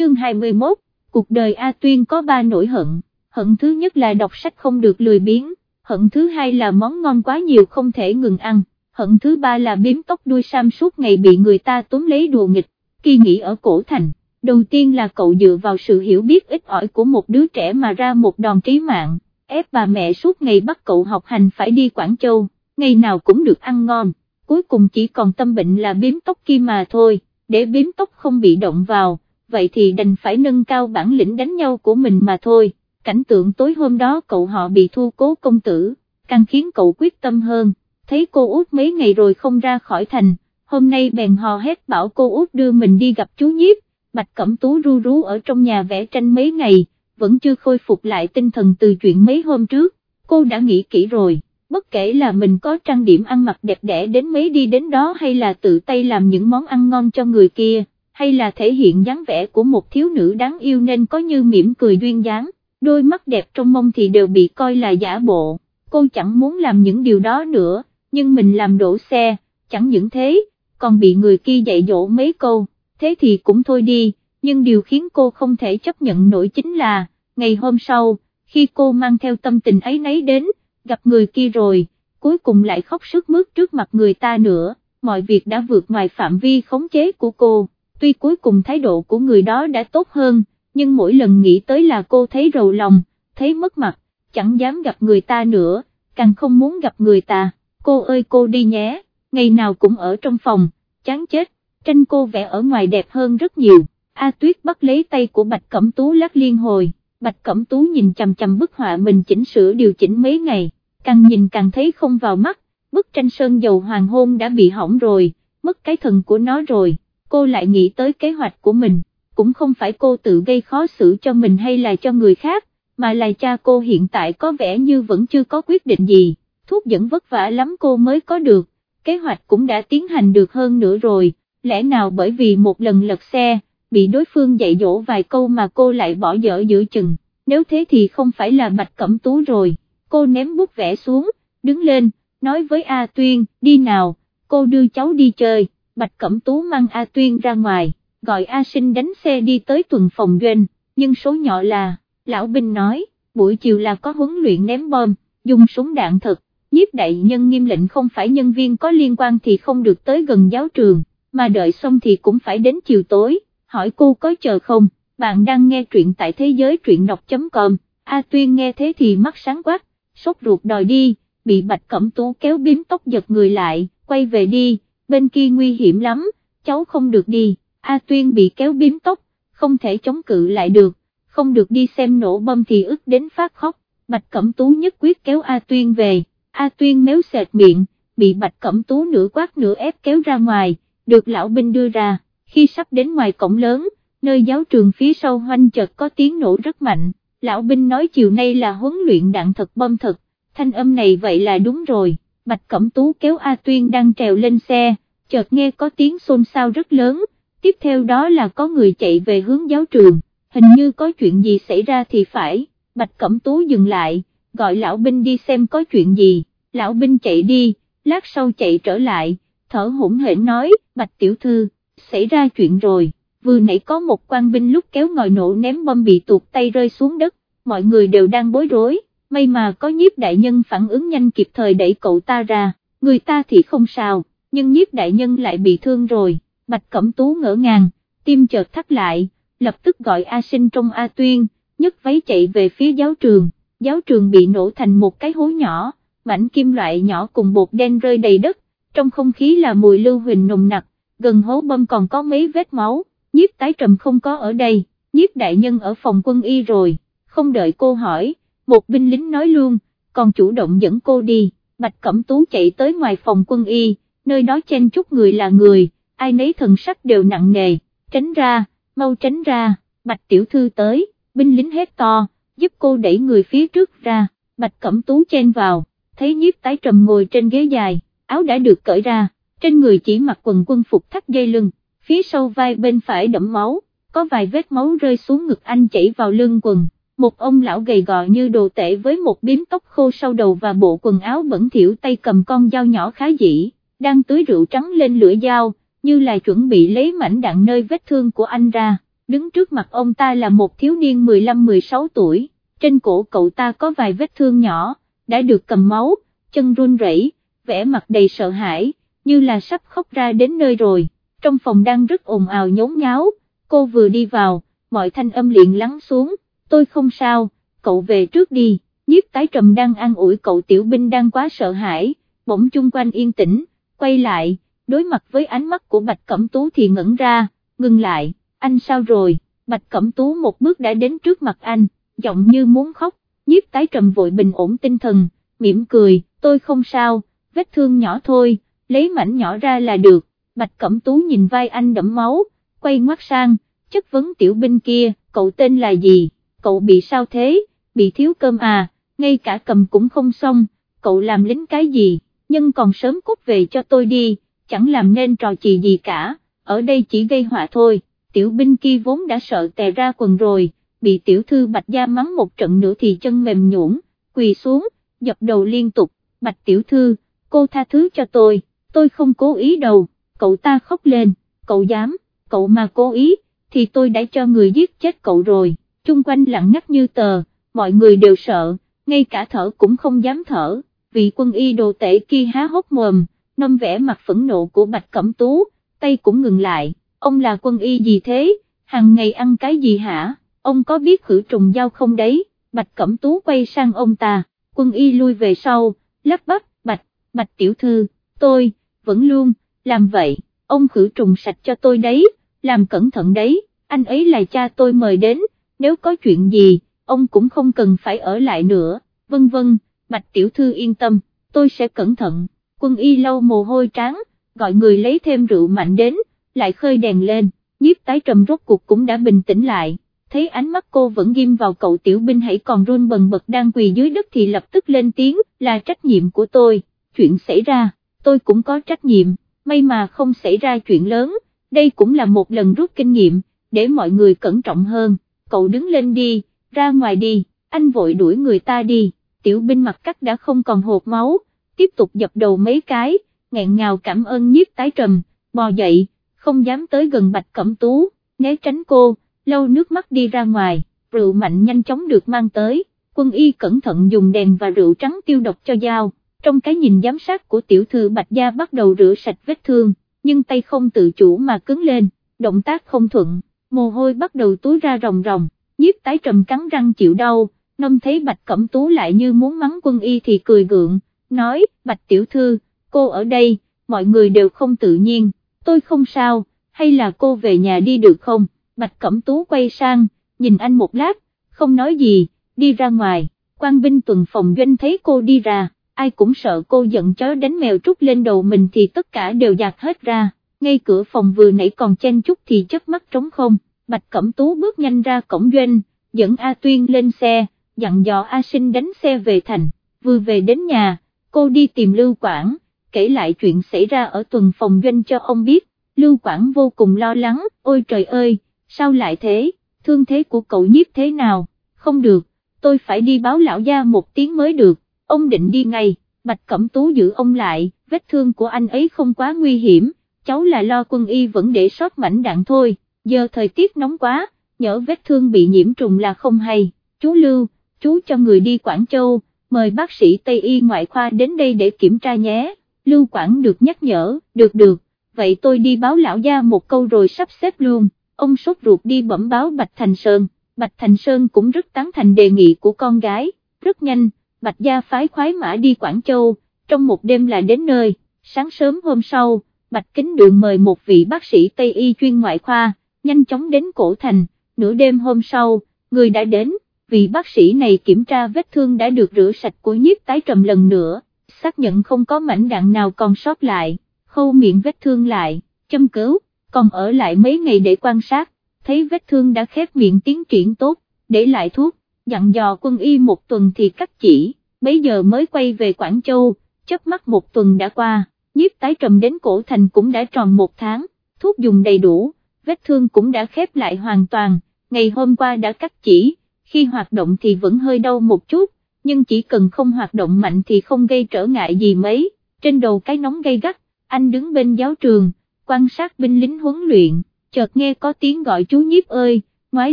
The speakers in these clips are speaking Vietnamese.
chương 21, cuộc đời A Tuyên có ba nỗi hận, hận thứ nhất là đọc sách không được lười biếng, hận thứ hai là món ngon quá nhiều không thể ngừng ăn, hận thứ ba là biếm tóc đuôi sam suốt ngày bị người ta túm lấy đùa nghịch, kỳ nghỉ ở cổ thành. Đầu tiên là cậu dựa vào sự hiểu biết ít ỏi của một đứa trẻ mà ra một đòn trí mạng, ép bà mẹ suốt ngày bắt cậu học hành phải đi Quảng Châu, ngày nào cũng được ăn ngon, cuối cùng chỉ còn tâm bệnh là biếm tóc kia mà thôi, để biếm tóc không bị động vào, vậy thì đành phải nâng cao bản lĩnh đánh nhau của mình mà thôi, cảnh tượng tối hôm đó cậu họ bị thu cố công tử, càng khiến cậu quyết tâm hơn, thấy cô út mấy ngày rồi không ra khỏi thành, hôm nay bèn hò hét bảo cô út đưa mình đi gặp chú nhiếp, Bạch Cẩm Tú ru rú ở trong nhà vẽ tranh mấy ngày, vẫn chưa khôi phục lại tinh thần từ chuyện mấy hôm trước, cô đã nghĩ kỹ rồi, bất kể là mình có trang điểm ăn mặc đẹp đẽ đến mấy đi đến đó hay là tự tay làm những món ăn ngon cho người kia, hay là thể hiện dáng vẻ của một thiếu nữ đáng yêu nên có như mỉm cười duyên dáng, đôi mắt đẹp trong mông thì đều bị coi là giả bộ, cô chẳng muốn làm những điều đó nữa, nhưng mình làm đổ xe, chẳng những thế, còn bị người kia dạy dỗ mấy câu thế thì cũng thôi đi, nhưng điều khiến cô không thể chấp nhận nổi chính là, ngày hôm sau, khi cô mang theo tâm tình ấy nấy đến, gặp người kia rồi, cuối cùng lại khóc sức mướt trước mặt người ta nữa, mọi việc đã vượt ngoài phạm vi khống chế của cô, tuy cuối cùng thái độ của người đó đã tốt hơn, nhưng mỗi lần nghĩ tới là cô thấy rầu lòng, thấy mất mặt, chẳng dám gặp người ta nữa, càng không muốn gặp người ta, cô ơi cô đi nhé, ngày nào cũng ở trong phòng, chán chết tranh cô vẽ ở ngoài đẹp hơn rất nhiều, A Tuyết bắt lấy tay của Bạch Cẩm Tú lắc liên hồi, Bạch Cẩm Tú nhìn chằm chằm bức họa mình chỉnh sửa điều chỉnh mấy ngày, càng nhìn càng thấy không vào mắt, bức tranh sơn dầu hoàng hôn đã bị hỏng rồi, mất cái thần của nó rồi, cô lại nghĩ tới kế hoạch của mình, cũng không phải cô tự gây khó xử cho mình hay là cho người khác, mà là cha cô hiện tại có vẻ như vẫn chưa có quyết định gì, thuốc dẫn vất vả lắm cô mới có được, kế hoạch cũng đã tiến hành được hơn nữa rồi lẽ nào bởi vì một lần lật xe, bị đối phương dạy dỗ vài câu mà cô lại bỏ dở giữa chừng, nếu thế thì không phải là Bạch Cẩm Tú rồi, cô ném bút vẽ xuống, đứng lên, nói với A Tuyên, đi nào, cô đưa cháu đi chơi, Bạch Cẩm Tú mang A Tuyên ra ngoài, gọi A Sinh đánh xe đi tới tuần phòng doanh, nhưng số nhỏ là, Lão Binh nói, buổi chiều là có huấn luyện ném bom, dùng súng đạn thật, nhiếp đại nhân nghiêm lệnh không phải nhân viên có liên quan thì không được tới gần giáo trường mà đợi xong thì cũng phải đến chiều tối, hỏi cô có chờ không, bạn đang nghe truyện tại thế giới truyện đọc.com, A Tuyên nghe thế thì mắt sáng quát, sốt ruột đòi đi, bị Bạch Cẩm Tú kéo biếm tóc giật người lại, quay về đi, bên kia nguy hiểm lắm, cháu không được đi, A Tuyên bị kéo biếm tóc, không thể chống cự lại được, không được đi xem nổ bom thì ức đến phát khóc, Bạch Cẩm Tú nhất quyết kéo A Tuyên về, A Tuyên méo sệt miệng, bị Bạch Cẩm Tú nửa quát nửa ép kéo ra ngoài, được lão binh đưa ra, khi sắp đến ngoài cổng lớn, nơi giáo trường phía sau hoanh chợt có tiếng nổ rất mạnh, lão binh nói chiều nay là huấn luyện đạn thật bom thật, thanh âm này vậy là đúng rồi, Bạch Cẩm Tú kéo A Tuyên đang trèo lên xe, chợt nghe có tiếng xôn xao rất lớn, tiếp theo đó là có người chạy về hướng giáo trường, hình như có chuyện gì xảy ra thì phải, Bạch Cẩm Tú dừng lại, gọi lão binh đi xem có chuyện gì, lão binh chạy đi, lát sau chạy trở lại, thở hổn hển nói, bạch tiểu thư, xảy ra chuyện rồi, vừa nãy có một quan binh lúc kéo ngòi nổ ném bom bị tuột tay rơi xuống đất, mọi người đều đang bối rối, may mà có nhiếp đại nhân phản ứng nhanh kịp thời đẩy cậu ta ra, người ta thì không sao, nhưng nhiếp đại nhân lại bị thương rồi, bạch cẩm tú ngỡ ngàng, tim chợt thắt lại, lập tức gọi A sinh trong A tuyên, nhấc váy chạy về phía giáo trường, giáo trường bị nổ thành một cái hố nhỏ, mảnh kim loại nhỏ cùng bột đen rơi đầy đất, trong không khí là mùi lưu huỳnh nồng nặc, gần hố bom còn có mấy vết máu, nhiếp tái trầm không có ở đây, nhiếp đại nhân ở phòng quân y rồi, không đợi cô hỏi, một binh lính nói luôn, còn chủ động dẫn cô đi, Bạch Cẩm Tú chạy tới ngoài phòng quân y, nơi đó chen chút người là người, ai nấy thần sắc đều nặng nề, tránh ra, mau tránh ra, Bạch Tiểu Thư tới, binh lính hét to, giúp cô đẩy người phía trước ra, Bạch Cẩm Tú chen vào, thấy nhiếp tái trầm ngồi trên ghế dài áo đã được cởi ra, trên người chỉ mặc quần quân phục thắt dây lưng, phía sau vai bên phải đẫm máu, có vài vết máu rơi xuống ngực anh chảy vào lưng quần. Một ông lão gầy gò như đồ tể với một biếm tóc khô sau đầu và bộ quần áo bẩn thỉu tay cầm con dao nhỏ khá dĩ, đang tưới rượu trắng lên lưỡi dao, như là chuẩn bị lấy mảnh đạn nơi vết thương của anh ra, đứng trước mặt ông ta là một thiếu niên 15-16 tuổi, trên cổ cậu ta có vài vết thương nhỏ, đã được cầm máu, chân run rẩy, vẻ mặt đầy sợ hãi, như là sắp khóc ra đến nơi rồi, trong phòng đang rất ồn ào nhốn nháo, cô vừa đi vào, mọi thanh âm liền lắng xuống, tôi không sao, cậu về trước đi, nhiếp tái trầm đang an ủi cậu tiểu binh đang quá sợ hãi, bỗng chung quanh yên tĩnh, quay lại, đối mặt với ánh mắt của Bạch Cẩm Tú thì ngẩn ra, ngừng lại, anh sao rồi, Bạch Cẩm Tú một bước đã đến trước mặt anh, giọng như muốn khóc, nhiếp tái trầm vội bình ổn tinh thần, mỉm cười, tôi không sao, vết thương nhỏ thôi, lấy mảnh nhỏ ra là được, Bạch Cẩm Tú nhìn vai anh đẫm máu, quay ngoắt sang, chất vấn tiểu binh kia, cậu tên là gì, cậu bị sao thế, bị thiếu cơm à, ngay cả cầm cũng không xong, cậu làm lính cái gì, nhưng còn sớm cút về cho tôi đi, chẳng làm nên trò chị gì cả, ở đây chỉ gây họa thôi, tiểu binh kia vốn đã sợ tè ra quần rồi, bị tiểu thư bạch gia mắng một trận nữa thì chân mềm nhũn, quỳ xuống, dập đầu liên tục, bạch tiểu thư, cô tha thứ cho tôi, tôi không cố ý đâu, cậu ta khóc lên, cậu dám, cậu mà cố ý, thì tôi đã cho người giết chết cậu rồi, chung quanh lặng ngắt như tờ, mọi người đều sợ, ngay cả thở cũng không dám thở, vị quân y đồ tể kia há hốc mồm, nâm vẻ mặt phẫn nộ của Bạch Cẩm Tú, tay cũng ngừng lại, ông là quân y gì thế, hàng ngày ăn cái gì hả, ông có biết khử trùng dao không đấy, Bạch Cẩm Tú quay sang ông ta, quân y lui về sau, lắp bắp, Bạch, Bạch tiểu thư, tôi, vẫn luôn, làm vậy, ông khử trùng sạch cho tôi đấy, làm cẩn thận đấy, anh ấy là cha tôi mời đến, nếu có chuyện gì, ông cũng không cần phải ở lại nữa, vân vân, Bạch tiểu thư yên tâm, tôi sẽ cẩn thận, quân y lâu mồ hôi tráng, gọi người lấy thêm rượu mạnh đến, lại khơi đèn lên, nhiếp tái trầm rốt cuộc cũng đã bình tĩnh lại, thấy ánh mắt cô vẫn ghim vào cậu tiểu binh hãy còn run bần bật đang quỳ dưới đất thì lập tức lên tiếng, là trách nhiệm của tôi, chuyện xảy ra, tôi cũng có trách nhiệm, may mà không xảy ra chuyện lớn, đây cũng là một lần rút kinh nghiệm, để mọi người cẩn trọng hơn, cậu đứng lên đi, ra ngoài đi, anh vội đuổi người ta đi, tiểu binh mặt cắt đã không còn hột máu, tiếp tục dập đầu mấy cái, nghẹn ngào cảm ơn nhiếp tái trầm, bò dậy, không dám tới gần bạch cẩm tú, né tránh cô, lâu nước mắt đi ra ngoài, rượu mạnh nhanh chóng được mang tới, quân y cẩn thận dùng đèn và rượu trắng tiêu độc cho dao, trong cái nhìn giám sát của tiểu thư bạch gia bắt đầu rửa sạch vết thương, nhưng tay không tự chủ mà cứng lên, động tác không thuận, mồ hôi bắt đầu túi ra ròng ròng, nhiếp tái trầm cắn răng chịu đau, nông thấy bạch cẩm tú lại như muốn mắng quân y thì cười gượng, nói, bạch tiểu thư, cô ở đây, mọi người đều không tự nhiên, tôi không sao, hay là cô về nhà đi được không, bạch cẩm tú quay sang, nhìn anh một lát, không nói gì, đi ra ngoài, quan binh tuần phòng doanh thấy cô đi ra, ai cũng sợ cô giận chó đánh mèo trút lên đầu mình thì tất cả đều dạt hết ra, ngay cửa phòng vừa nãy còn chen chút thì chớp mắt trống không, bạch cẩm tú bước nhanh ra cổng doanh, dẫn A Tuyên lên xe, dặn dò A Sinh đánh xe về thành, vừa về đến nhà, cô đi tìm Lưu Quảng, kể lại chuyện xảy ra ở tuần phòng doanh cho ông biết, Lưu Quảng vô cùng lo lắng, ôi trời ơi, sao lại thế, thương thế của cậu nhiếp thế nào, không được, tôi phải đi báo lão gia một tiếng mới được, ông định đi ngay, Bạch Cẩm Tú giữ ông lại, vết thương của anh ấy không quá nguy hiểm, cháu là lo quân y vẫn để sót mảnh đạn thôi, giờ thời tiết nóng quá, nhỡ vết thương bị nhiễm trùng là không hay, chú Lưu, chú cho người đi Quảng Châu, mời bác sĩ Tây Y ngoại khoa đến đây để kiểm tra nhé, Lưu Quảng được nhắc nhở, được được, vậy tôi đi báo lão gia một câu rồi sắp xếp luôn, ông sốt ruột đi bẩm báo Bạch Thành Sơn, Bạch Thành Sơn cũng rất tán thành đề nghị của con gái, rất nhanh, Bạch gia phái khoái mã đi Quảng Châu, trong một đêm là đến nơi, sáng sớm hôm sau, Bạch Kính Đường mời một vị bác sĩ Tây Y chuyên ngoại khoa, nhanh chóng đến cổ thành, nửa đêm hôm sau, người đã đến vị bác sĩ này kiểm tra vết thương đã được rửa sạch của nhiếp tái trầm lần nữa, xác nhận không có mảnh đạn nào còn sót lại, khâu miệng vết thương lại, châm cứu, còn ở lại mấy ngày để quan sát, thấy vết thương đã khép miệng tiến triển tốt, để lại thuốc, dặn dò quân y một tuần thì cắt chỉ, bấy giờ mới quay về Quảng Châu, chớp mắt một tuần đã qua, nhiếp tái trầm đến cổ thành cũng đã tròn một tháng, thuốc dùng đầy đủ, vết thương cũng đã khép lại hoàn toàn, ngày hôm qua đã cắt chỉ khi hoạt động thì vẫn hơi đau một chút, nhưng chỉ cần không hoạt động mạnh thì không gây trở ngại gì mấy, trên đầu cái nóng gây gắt, anh đứng bên giáo trường, quan sát binh lính huấn luyện, chợt nghe có tiếng gọi chú nhiếp ơi, ngoái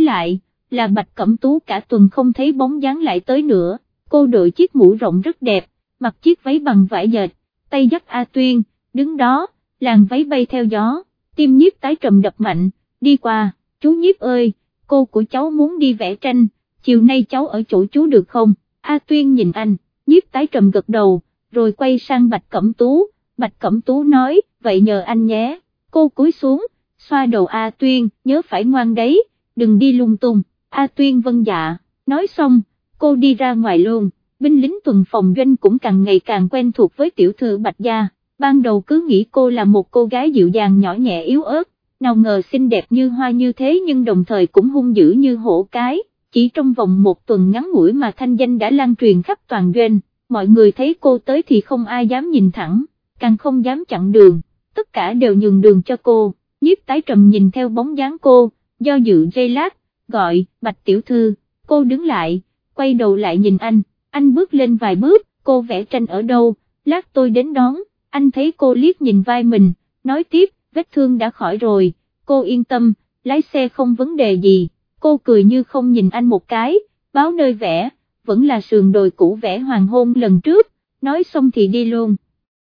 lại, là Bạch Cẩm Tú cả tuần không thấy bóng dáng lại tới nữa, cô đội chiếc mũ rộng rất đẹp, mặc chiếc váy bằng vải dệt, tay dắt A Tuyên, đứng đó, làn váy bay theo gió, tim nhiếp tái trầm đập mạnh, đi qua, chú nhiếp ơi, cô của cháu muốn đi vẽ tranh, chiều nay cháu ở chỗ chú được không, A Tuyên nhìn anh, nhiếp tái trầm gật đầu, rồi quay sang Bạch Cẩm Tú, Bạch Cẩm Tú nói, vậy nhờ anh nhé, cô cúi xuống, xoa đầu A Tuyên, nhớ phải ngoan đấy, đừng đi lung tung, A Tuyên vâng dạ, nói xong, cô đi ra ngoài luôn, binh lính tuần phòng doanh cũng càng ngày càng quen thuộc với tiểu thư Bạch Gia, ban đầu cứ nghĩ cô là một cô gái dịu dàng nhỏ nhẹ yếu ớt, nào ngờ xinh đẹp như hoa như thế nhưng đồng thời cũng hung dữ như hổ cái, chỉ trong vòng một tuần ngắn ngủi mà thanh danh đã lan truyền khắp toàn doanh, mọi người thấy cô tới thì không ai dám nhìn thẳng, càng không dám chặn đường, tất cả đều nhường đường cho cô, nhiếp tái trầm nhìn theo bóng dáng cô, do dự dây lát, gọi, bạch tiểu thư, cô đứng lại, quay đầu lại nhìn anh, anh bước lên vài bước, cô vẽ tranh ở đâu, lát tôi đến đón, anh thấy cô liếc nhìn vai mình, nói tiếp, vết thương đã khỏi rồi, cô yên tâm, lái xe không vấn đề gì, cô cười như không nhìn anh một cái, báo nơi vẽ, vẫn là sườn đồi cũ vẽ hoàng hôn lần trước, nói xong thì đi luôn.